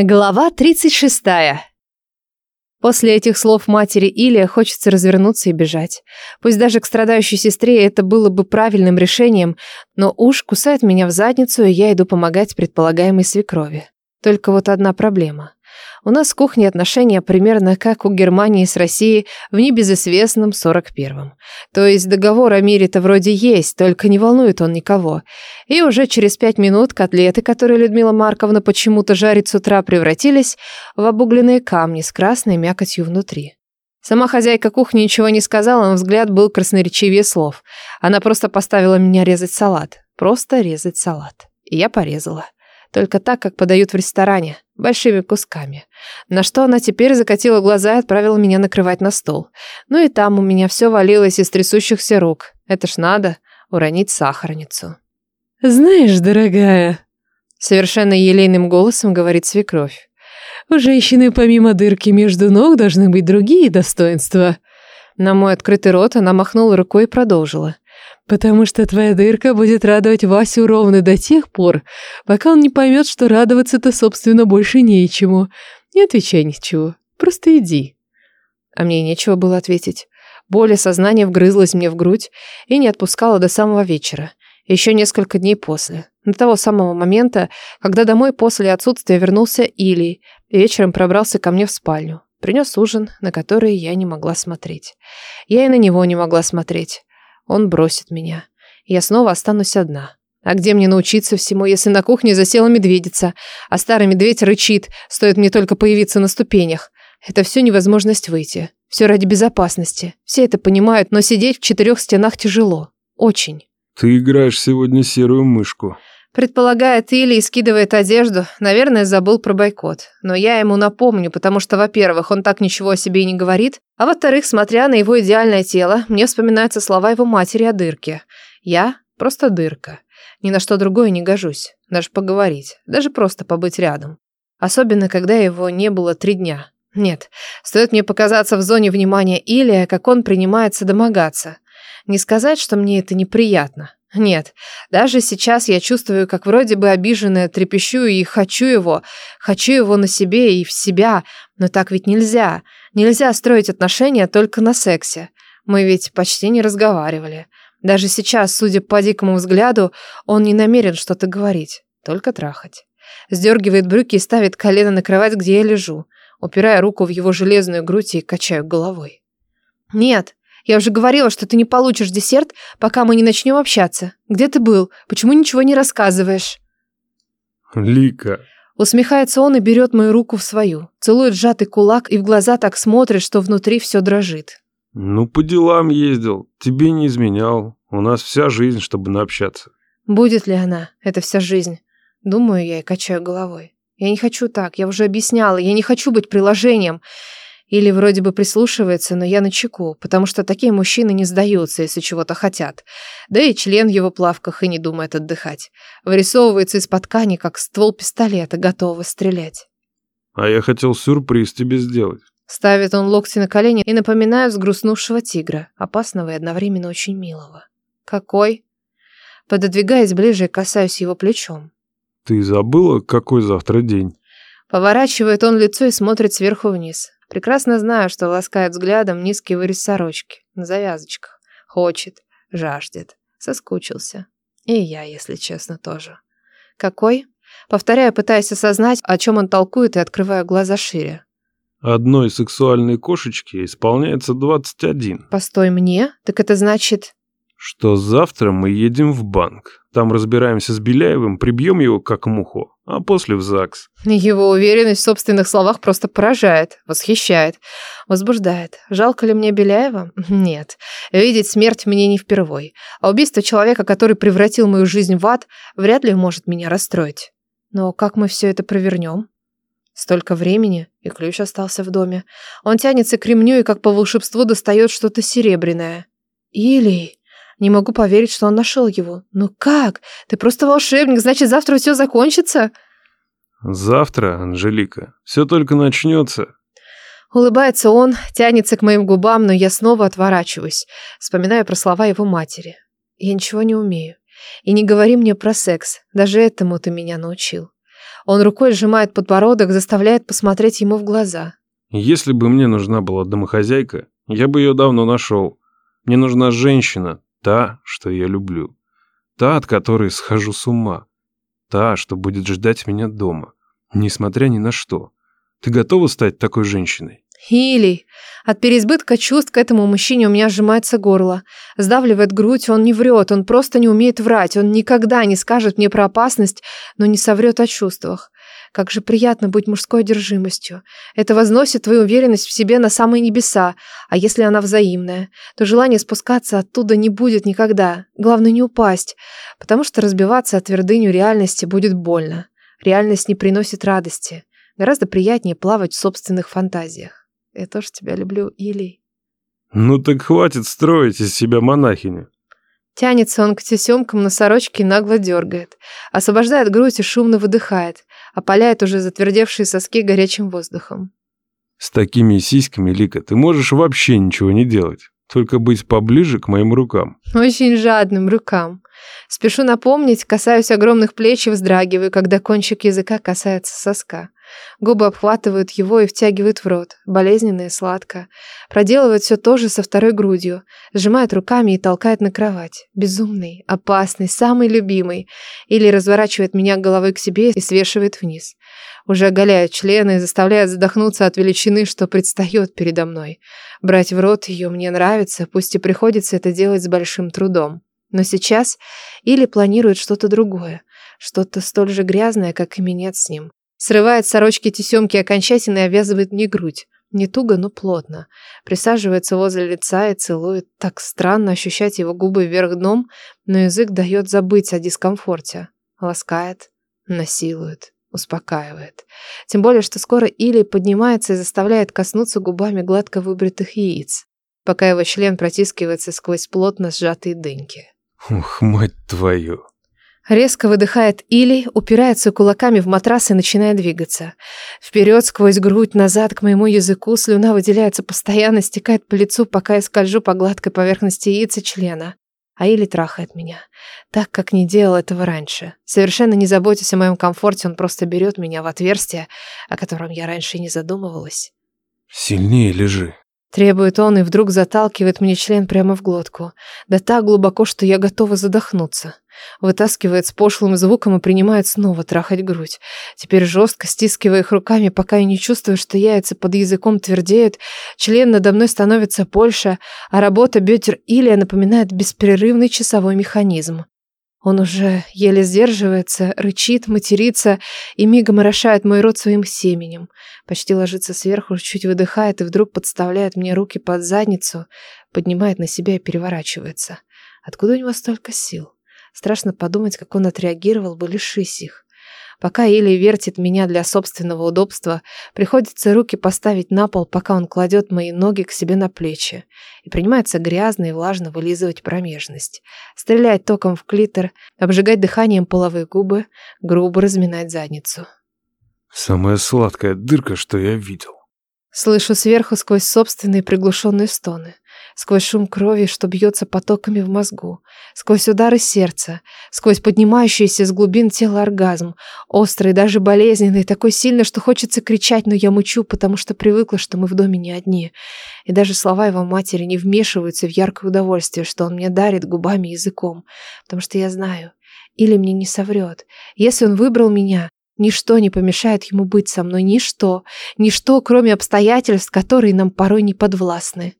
Глава 36. После этих слов матери Илия хочется развернуться и бежать. Пусть даже к страдающей сестре это было бы правильным решением, но уж кусает меня в задницу, и я иду помогать предполагаемой свекрови. Только вот одна проблема. У нас с кухней отношения примерно как у Германии с Россией в небезызвестном 41-м. То есть договор о мире-то вроде есть, только не волнует он никого. И уже через пять минут котлеты, которые Людмила Марковна почему-то жарит с утра, превратились в обугленные камни с красной мякотью внутри. Сама хозяйка кухни ничего не сказала, но взгляд был красноречивее слов. Она просто поставила меня резать салат. Просто резать салат. И я порезала. Только так, как подают в ресторане, большими кусками. На что она теперь закатила глаза и отправила меня накрывать на стол. Ну и там у меня все валилось из трясущихся рук. Это ж надо уронить сахарницу. «Знаешь, дорогая...» Совершенно елейным голосом говорит свекровь. «У женщины помимо дырки между ног должны быть другие достоинства». На мой открытый рот она махнула рукой и продолжила. Потому что твоя дырка будет радовать Васю ровно до тех пор, пока он не поймет, что радоваться-то, собственно, больше нечему. Не отвечай ничего, просто иди. А мне нечего было ответить. Боль сознания вгрызлась мне в грудь и не отпускала до самого вечера. Еще несколько дней после. До того самого момента, когда домой после отсутствия вернулся Илий, вечером пробрался ко мне в спальню. Принес ужин, на который я не могла смотреть. Я и на него не могла смотреть. Он бросит меня. Я снова останусь одна. А где мне научиться всему, если на кухне засела медведица, а старый медведь рычит, стоит мне только появиться на ступенях? Это все невозможность выйти. Все ради безопасности. Все это понимают, но сидеть в четырех стенах тяжело. Очень. Ты играешь сегодня серую мышку. Предполагает или и скидывает одежду. Наверное, забыл про бойкот. Но я ему напомню, потому что, во-первых, он так ничего о себе и не говорит, а во-вторых, смотря на его идеальное тело, мне вспоминаются слова его матери о дырке. Я просто дырка. Ни на что другое не гожусь. Даже поговорить. Даже просто побыть рядом. Особенно, когда его не было три дня. Нет, стоит мне показаться в зоне внимания Илия, как он принимается домогаться. Не сказать, что мне это неприятно. Нет, даже сейчас я чувствую, как вроде бы обиженная трепещу и хочу его, хочу его на себе и в себя, но так ведь нельзя. Нельзя строить отношения только на сексе. Мы ведь почти не разговаривали. Даже сейчас, судя по дикому взгляду, он не намерен что-то говорить, только трахать. Сдергивает брюки и ставит колено на кровать, где я лежу, упирая руку в его железную грудь и качаю головой. Нет, я уже говорила, что ты не получишь десерт, пока мы не начнем общаться. Где ты был? Почему ничего не рассказываешь?» «Лика...» Усмехается он и берет мою руку в свою. Целует сжатый кулак и в глаза так смотрит, что внутри все дрожит. «Ну, по делам ездил. Тебе не изменял. У нас вся жизнь, чтобы наобщаться». Будет ли она, эта вся жизнь? Думаю я и качаю головой. Я не хочу так, я уже объясняла, я не хочу быть приложением. Или вроде бы прислушивается, но я на чеку, потому что такие мужчины не сдаются, если чего-то хотят. Да и член в его плавках и не думает отдыхать. Вырисовывается из-под ткани, как ствол пистолета, готового стрелять. А я хотел сюрприз тебе сделать. Ставит он локти на колени и напоминает взгрустнувшего тигра, опасного и одновременно очень милого. Какой? Пододвигаясь ближе, касаюсь его плечом. Ты забыла, какой завтра день? Поворачивает он лицо и смотрит сверху вниз. Прекрасно знаю, что ласкает взглядом низкий вырез сорочки на завязочках. Хочет, жаждет, соскучился. И я, если честно, тоже. Какой? Повторяю, пытаясь осознать, о чем он толкует, и открываю глаза шире. Одной сексуальной кошечке исполняется 21. Постой, мне? Так это значит что завтра мы едем в банк. Там разбираемся с Беляевым, прибьем его как муху, а после в ЗАГС. Его уверенность в собственных словах просто поражает, восхищает, возбуждает. Жалко ли мне Беляева? Нет. Видеть смерть мне не впервой. А убийство человека, который превратил мою жизнь в ад, вряд ли может меня расстроить. Но как мы все это провернем? Столько времени, и ключ остался в доме. Он тянется к ремню и как по волшебству достает что-то серебряное. Или... Не могу поверить, что он нашел его. Ну как? Ты просто волшебник, значит, завтра все закончится? Завтра, Анжелика, все только начнется. Улыбается он, тянется к моим губам, но я снова отворачиваюсь, вспоминая про слова его матери. Я ничего не умею. И не говори мне про секс, даже этому ты меня научил. Он рукой сжимает подбородок, заставляет посмотреть ему в глаза. Если бы мне нужна была домохозяйка, я бы ее давно нашел. Мне нужна женщина, та, что я люблю. Та, от которой схожу с ума. Та, что будет ждать меня дома, несмотря ни на что. Ты готова стать такой женщиной? Или от переизбытка чувств к этому мужчине у меня сжимается горло. Сдавливает грудь, он не врет, он просто не умеет врать, он никогда не скажет мне про опасность, но не соврет о чувствах. Как же приятно быть мужской одержимостью. Это возносит твою уверенность в себе на самые небеса, а если она взаимная, то желание спускаться оттуда не будет никогда. Главное не упасть, потому что разбиваться о твердыню реальности будет больно. Реальность не приносит радости. Гораздо приятнее плавать в собственных фантазиях. Я тоже тебя люблю, Илий. Ну так хватит строить из себя монахиню. Тянется он к тесемкам на сорочке и нагло дергает. Освобождает грудь и шумно выдыхает. Опаляет уже затвердевшие соски горячим воздухом. С такими сиськами, Лика, ты можешь вообще ничего не делать. Только быть поближе к моим рукам. Очень жадным рукам. Спешу напомнить, касаюсь огромных плеч и вздрагиваю, когда кончик языка касается соска. Губы обхватывают его и втягивают в рот, болезненно и сладко. Проделывает все то же со второй грудью, сжимает руками и толкает на кровать. Безумный, опасный, самый любимый. Или разворачивает меня головой к себе и свешивает вниз. Уже оголяет члены и заставляет задохнуться от величины, что предстает передо мной. Брать в рот ее мне нравится, пусть и приходится это делать с большим трудом. Но сейчас или планирует что-то другое, что-то столь же грязное, как и минет с ним. Срывает с сорочки тесемки окончательно и обвязывает мне грудь. Не туго, но плотно. Присаживается возле лица и целует. Так странно ощущать его губы вверх дном, но язык дает забыть о дискомфорте. Ласкает, насилует, успокаивает. Тем более, что скоро Или поднимается и заставляет коснуться губами гладко выбритых яиц, пока его член протискивается сквозь плотно сжатые дыньки. Ух, мать твою. Резко выдыхает Или, упирается кулаками в матрас и начинает двигаться. Вперед, сквозь грудь, назад к моему языку, слюна выделяется постоянно, стекает по лицу, пока я скольжу по гладкой поверхности яйца члена. А Или трахает меня. Так, как не делал этого раньше. Совершенно не заботясь о моем комфорте, он просто берет меня в отверстие, о котором я раньше не задумывалась. Сильнее лежи. Требует он и вдруг заталкивает мне член прямо в глотку. Да так глубоко, что я готова задохнуться. Вытаскивает с пошлым звуком и принимает снова трахать грудь. Теперь жестко стискивая их руками, пока я не чувствую, что яйца под языком твердеют, член надо мной становится больше, а работа бедер Илия напоминает беспрерывный часовой механизм. Он уже еле сдерживается, рычит, матерится и мигом орошает мой рот своим семенем. Почти ложится сверху, чуть выдыхает и вдруг подставляет мне руки под задницу, поднимает на себя и переворачивается. Откуда у него столько сил? Страшно подумать, как он отреагировал бы, лишись их. Пока Или вертит меня для собственного удобства, приходится руки поставить на пол, пока он кладет мои ноги к себе на плечи и принимается грязно и влажно вылизывать промежность, стрелять током в клитор, обжигать дыханием половые губы, грубо разминать задницу. Самая сладкая дырка, что я видел. Слышу сверху сквозь собственные приглушенные стоны сквозь шум крови, что бьется потоками в мозгу, сквозь удары сердца, сквозь поднимающийся с глубин тела оргазм, острый, даже болезненный, такой сильно, что хочется кричать, но я мучу, потому что привыкла, что мы в доме не одни. И даже слова его матери не вмешиваются в яркое удовольствие, что он мне дарит губами и языком, потому что я знаю, или мне не соврет. Если он выбрал меня, Ничто не помешает ему быть со мной, ничто, ничто, кроме обстоятельств, которые нам порой не подвластны.